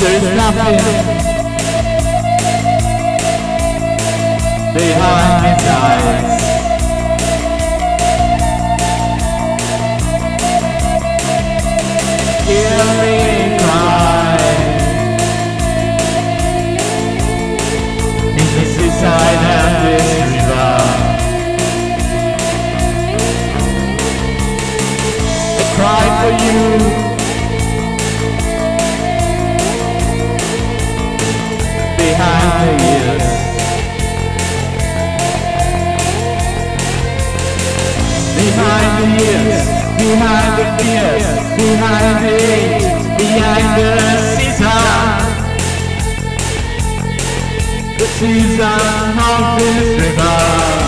There's nothing behind his eyes. In the seaside river. Cry for you. The behind the fears, behind the behind the season. The season of this river.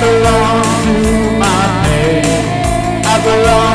belong to my name. I belong.